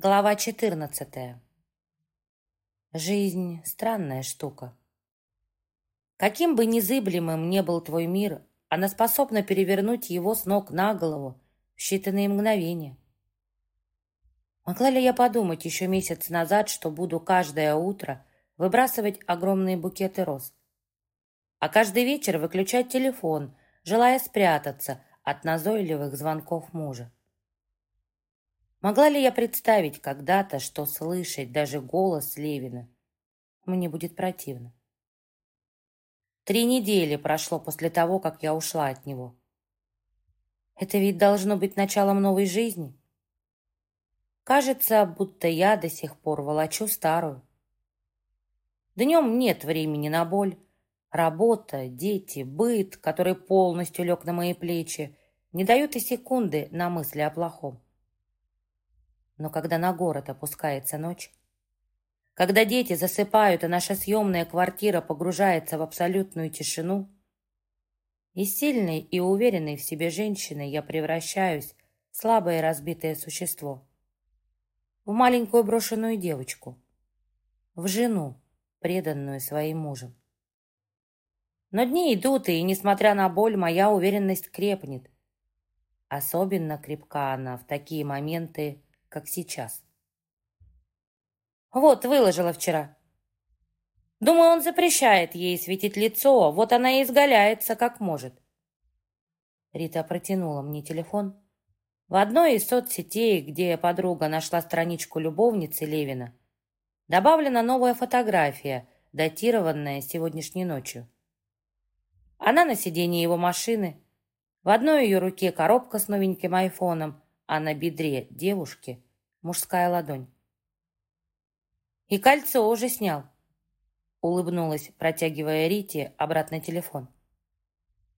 Глава 14. Жизнь — странная штука. Каким бы незыблемым ни был твой мир, она способна перевернуть его с ног на голову в считанные мгновения. Могла ли я подумать еще месяц назад, что буду каждое утро выбрасывать огромные букеты роз, а каждый вечер выключать телефон, желая спрятаться от назойливых звонков мужа? Могла ли я представить когда-то, что слышать даже голос Левина мне будет противно? Три недели прошло после того, как я ушла от него. Это ведь должно быть началом новой жизни. Кажется, будто я до сих пор волочу старую. Днем нет времени на боль. Работа, дети, быт, который полностью лег на мои плечи, не дают и секунды на мысли о плохом. Но когда на город опускается ночь, когда дети засыпают, а наша съемная квартира погружается в абсолютную тишину, из сильной и уверенной в себе женщины я превращаюсь в слабое разбитое существо, в маленькую брошенную девочку, в жену, преданную своим мужем. Но дни идут, и, несмотря на боль, моя уверенность крепнет. Особенно крепка она в такие моменты, как сейчас. Вот, выложила вчера. Думаю, он запрещает ей светить лицо, вот она и изгаляется, как может. Рита протянула мне телефон. В одной из соцсетей, где подруга нашла страничку любовницы Левина, добавлена новая фотография, датированная сегодняшней ночью. Она на сиденье его машины. В одной ее руке коробка с новеньким айфоном, а на бедре девушки мужская ладонь. «И кольцо уже снял», — улыбнулась, протягивая Рите обратный телефон.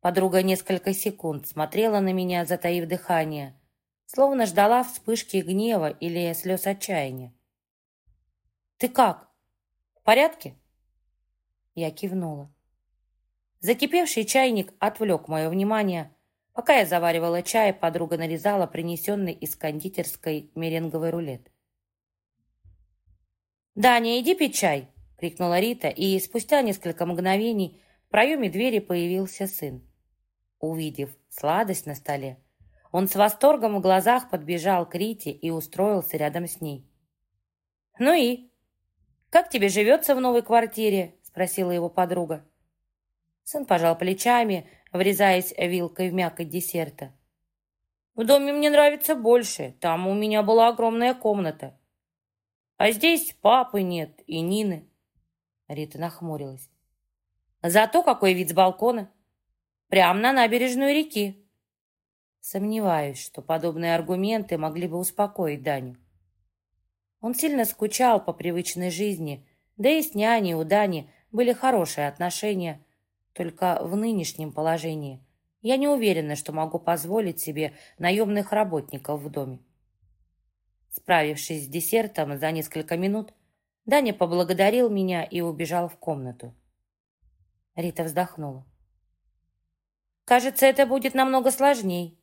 Подруга несколько секунд смотрела на меня, затаив дыхание, словно ждала вспышки гнева или слез отчаяния. «Ты как? В порядке?» Я кивнула. Закипевший чайник отвлек мое внимание, Пока я заваривала чай, подруга нарезала принесенный из кондитерской меренговый рулет. «Даня, иди пить чай!» — крикнула Рита, и спустя несколько мгновений в проеме двери появился сын. Увидев сладость на столе, он с восторгом в глазах подбежал к Рите и устроился рядом с ней. «Ну и? Как тебе живется в новой квартире?» — спросила его подруга. Сын пожал плечами, врезаясь вилкой в мякоть десерта. «В доме мне нравится больше. Там у меня была огромная комната. А здесь папы нет и Нины». Рита нахмурилась. «Зато какой вид с балкона! Прямо на набережную реки!» Сомневаюсь, что подобные аргументы могли бы успокоить Даню. Он сильно скучал по привычной жизни, да и с няней у Дани были хорошие отношения, только в нынешнем положении я не уверена, что могу позволить себе наемных работников в доме. Справившись с десертом за несколько минут, Даня поблагодарил меня и убежал в комнату. Рита вздохнула. «Кажется, это будет намного сложней.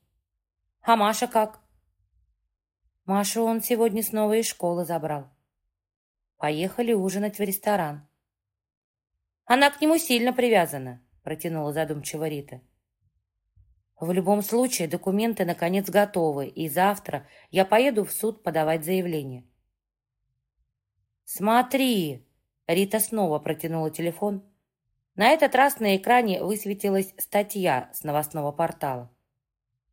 А Маша как?» Машу он сегодня снова из школы забрал. Поехали ужинать в ресторан. Она к нему сильно привязана протянула задумчиво Рита. В любом случае, документы наконец готовы, и завтра я поеду в суд подавать заявление. «Смотри!» Рита снова протянула телефон. На этот раз на экране высветилась статья с новостного портала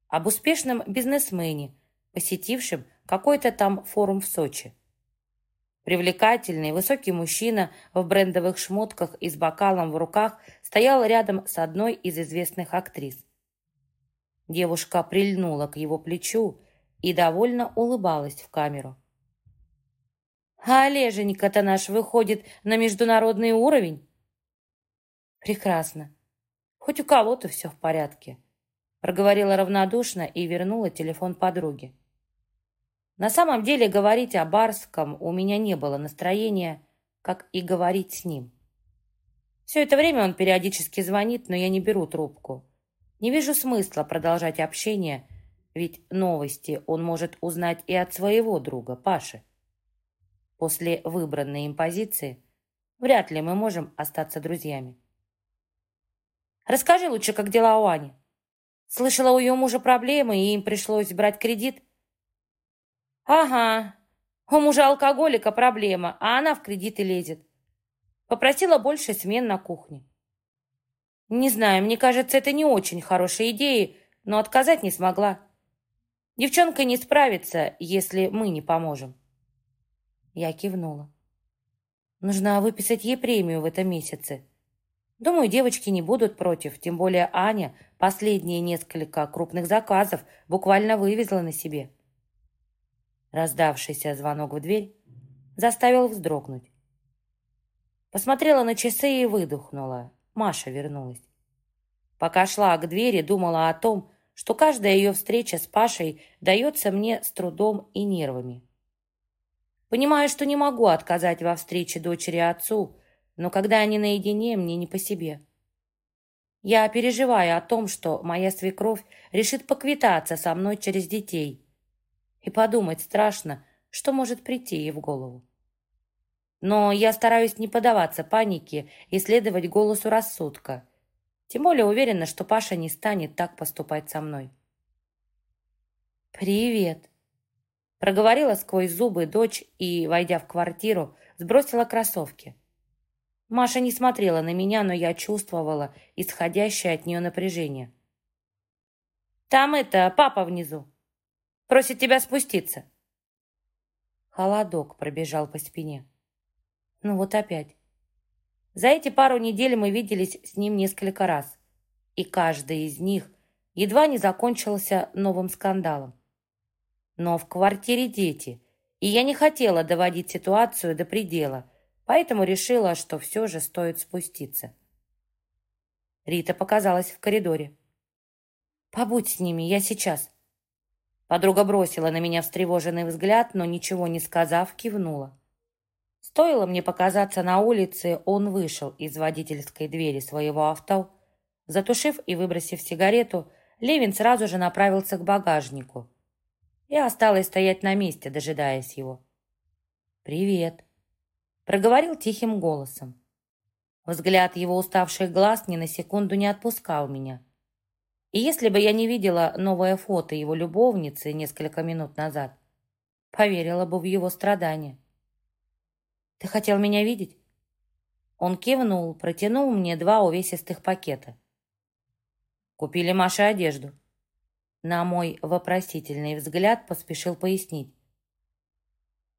об успешном бизнесмене, посетившем какой-то там форум в Сочи. Привлекательный, высокий мужчина в брендовых шмотках и с бокалом в руках стоял рядом с одной из известных актрис. Девушка прильнула к его плечу и довольно улыбалась в камеру. «А Олеженька-то наш выходит на международный уровень?» «Прекрасно. Хоть у кого-то все в порядке», проговорила равнодушно и вернула телефон подруге. На самом деле говорить о Барском у меня не было настроения, как и говорить с ним. Все это время он периодически звонит, но я не беру трубку. Не вижу смысла продолжать общение, ведь новости он может узнать и от своего друга, Паши. После выбранной им позиции вряд ли мы можем остаться друзьями. Расскажи лучше, как дела у Ани. Слышала, у ее мужа проблемы, и им пришлось брать кредит. Ага, у мужа алкоголика проблема, а она в кредиты лезет. Попросила больше смен на кухне. Не знаю, мне кажется, это не очень хорошая идея, но отказать не смогла. Девчонка не справится, если мы не поможем. Я кивнула. Нужно выписать ей премию в этом месяце. Думаю, девочки не будут против, тем более Аня последние несколько крупных заказов буквально вывезла на себе. Раздавшийся звонок в дверь заставил вздрогнуть. Посмотрела на часы и выдохнула. Маша вернулась. Пока шла к двери, думала о том, что каждая ее встреча с Пашей дается мне с трудом и нервами. Понимаю, что не могу отказать во встрече дочери отцу, но когда они наедине, мне не по себе. Я переживаю о том, что моя свекровь решит поквитаться со мной через детей. И подумать страшно, что может прийти ей в голову. Но я стараюсь не поддаваться панике и следовать голосу рассудка. Тем более уверена, что Паша не станет так поступать со мной. «Привет!» Проговорила сквозь зубы дочь и, войдя в квартиру, сбросила кроссовки. Маша не смотрела на меня, но я чувствовала исходящее от нее напряжение. «Там это, папа внизу. Просит тебя спуститься». Холодок пробежал по спине. Ну вот опять. За эти пару недель мы виделись с ним несколько раз, и каждый из них едва не закончился новым скандалом. Но в квартире дети, и я не хотела доводить ситуацию до предела, поэтому решила, что все же стоит спуститься. Рита показалась в коридоре. «Побудь с ними, я сейчас». Подруга бросила на меня встревоженный взгляд, но, ничего не сказав, кивнула. Стоило мне показаться на улице, он вышел из водительской двери своего авто. Затушив и выбросив сигарету, Левин сразу же направился к багажнику. Я осталась стоять на месте, дожидаясь его. «Привет», — проговорил тихим голосом. Взгляд его уставших глаз ни на секунду не отпускал меня. И если бы я не видела новое фото его любовницы несколько минут назад, поверила бы в его страдания. «Ты хотел меня видеть?» Он кивнул, протянул мне два увесистых пакета. «Купили Маше одежду», на мой вопросительный взгляд поспешил пояснить.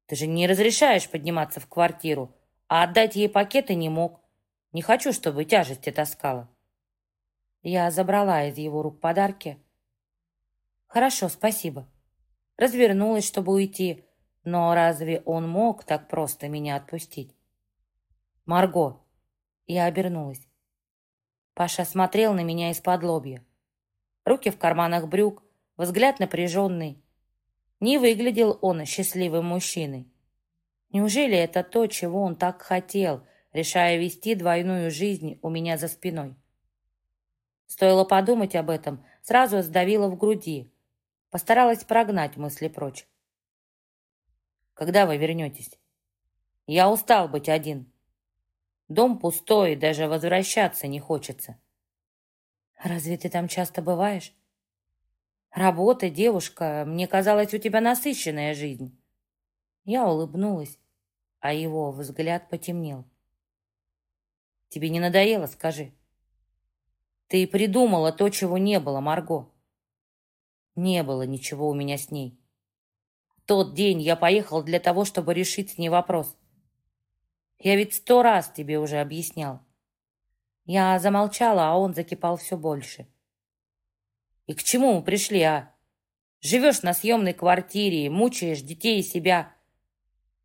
«Ты же не разрешаешь подниматься в квартиру, а отдать ей пакеты не мог. Не хочу, чтобы тяжести таскала». Я забрала из его рук подарки. «Хорошо, спасибо». Развернулась, чтобы уйти, но разве он мог так просто меня отпустить? «Марго!» Я обернулась. Паша смотрел на меня из-под лобья руки в карманах брюк, взгляд напряженный. Не выглядел он счастливым мужчиной. Неужели это то, чего он так хотел, решая вести двойную жизнь у меня за спиной? Стоило подумать об этом, сразу сдавило в груди. Постаралась прогнать мысли прочь. «Когда вы вернетесь?» «Я устал быть один. Дом пустой, даже возвращаться не хочется». «Разве ты там часто бываешь?» «Работа, девушка, мне казалось, у тебя насыщенная жизнь». Я улыбнулась, а его взгляд потемнел. «Тебе не надоело, скажи?» «Ты придумала то, чего не было, Марго». «Не было ничего у меня с ней. Тот день я поехал для того, чтобы решить с ней вопрос. Я ведь сто раз тебе уже объяснял. Я замолчала, а он закипал все больше. «И к чему мы пришли, а? Живешь на съемной квартире, мучаешь детей и себя.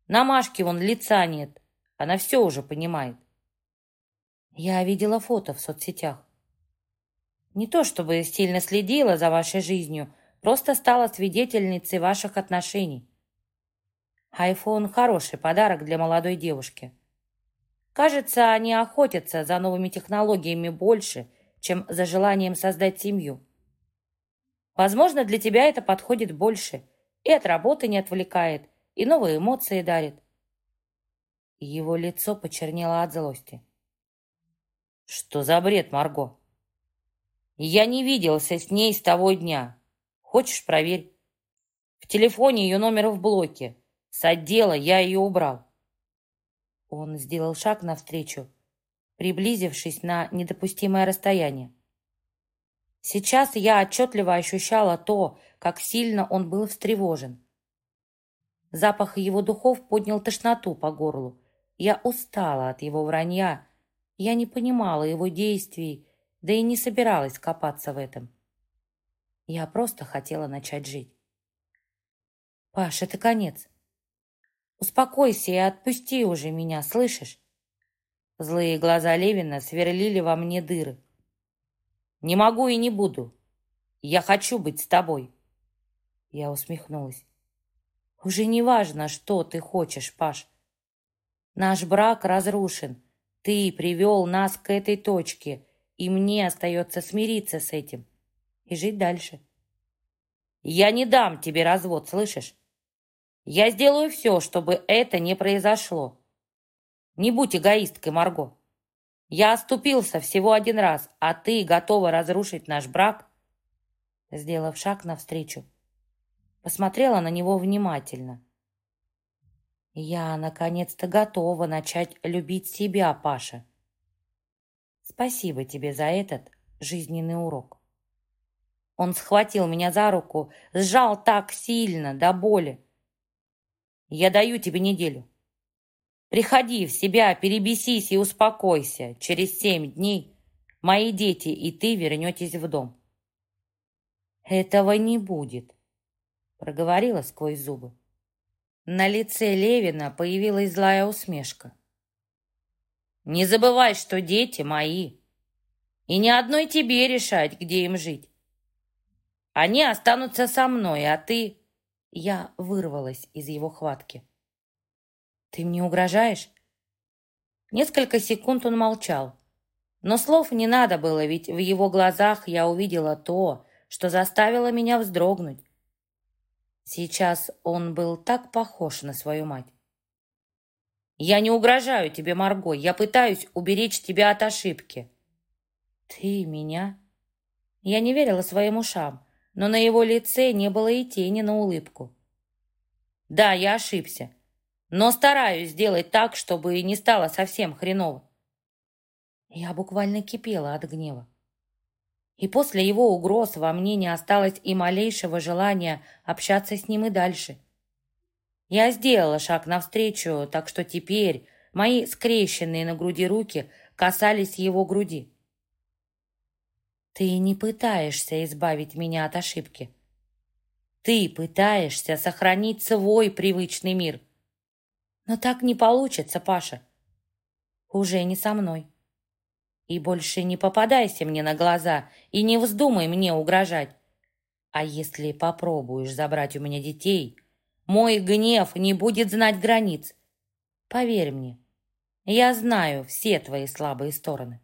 На Машке вон лица нет, она все уже понимает». Я видела фото в соцсетях. Не то чтобы сильно следила за вашей жизнью, просто стала свидетельницей ваших отношений. Айфон – хороший подарок для молодой девушки. Кажется, они охотятся за новыми технологиями больше, чем за желанием создать семью. Возможно, для тебя это подходит больше, и от работы не отвлекает, и новые эмоции дарит. Его лицо почернело от злости. Что за бред, Марго? Я не виделся с ней с того дня. Хочешь, проверь. В телефоне ее номер в блоке. С отдела я ее убрал. Он сделал шаг навстречу, приблизившись на недопустимое расстояние. Сейчас я отчетливо ощущала то, как сильно он был встревожен. Запах его духов поднял тошноту по горлу. Я устала от его вранья. Я не понимала его действий, да и не собиралась копаться в этом. Я просто хотела начать жить. «Паш, это конец. Успокойся и отпусти уже меня, слышишь?» Злые глаза Левина сверлили во мне дыры. «Не могу и не буду. Я хочу быть с тобой». Я усмехнулась. «Уже не важно, что ты хочешь, Паш. Наш брак разрушен. Ты привел нас к этой точке, и мне остается смириться с этим и жить дальше. Я не дам тебе развод, слышишь? Я сделаю все, чтобы это не произошло. Не будь эгоисткой, Марго. Я оступился всего один раз, а ты готова разрушить наш брак? Сделав шаг навстречу, посмотрела на него внимательно. Я, наконец-то, готова начать любить себя, Паша. Спасибо тебе за этот жизненный урок. Он схватил меня за руку, сжал так сильно, до боли. Я даю тебе неделю. Приходи в себя, перебесись и успокойся. Через семь дней мои дети и ты вернетесь в дом. Этого не будет, проговорила сквозь зубы. На лице Левина появилась злая усмешка. Не забывай, что дети мои. И ни одной тебе решать, где им жить. Они останутся со мной, а ты...» Я вырвалась из его хватки. «Ты мне угрожаешь?» Несколько секунд он молчал. Но слов не надо было, ведь в его глазах я увидела то, что заставило меня вздрогнуть. Сейчас он был так похож на свою мать. Я не угрожаю тебе, Марго. Я пытаюсь уберечь тебя от ошибки. Ты меня? Я не верила своим ушам, но на его лице не было и тени на улыбку. Да, я ошибся, но стараюсь сделать так, чтобы не стало совсем хреново. Я буквально кипела от гнева. И после его угроз во мне не осталось и малейшего желания общаться с ним и дальше. Я сделала шаг навстречу, так что теперь мои скрещенные на груди руки касались его груди. Ты не пытаешься избавить меня от ошибки. Ты пытаешься сохранить свой привычный мир. Но так не получится, Паша. Уже не со мной. И больше не попадайся мне на глаза и не вздумай мне угрожать. А если попробуешь забрать у меня детей, мой гнев не будет знать границ. Поверь мне, я знаю все твои слабые стороны.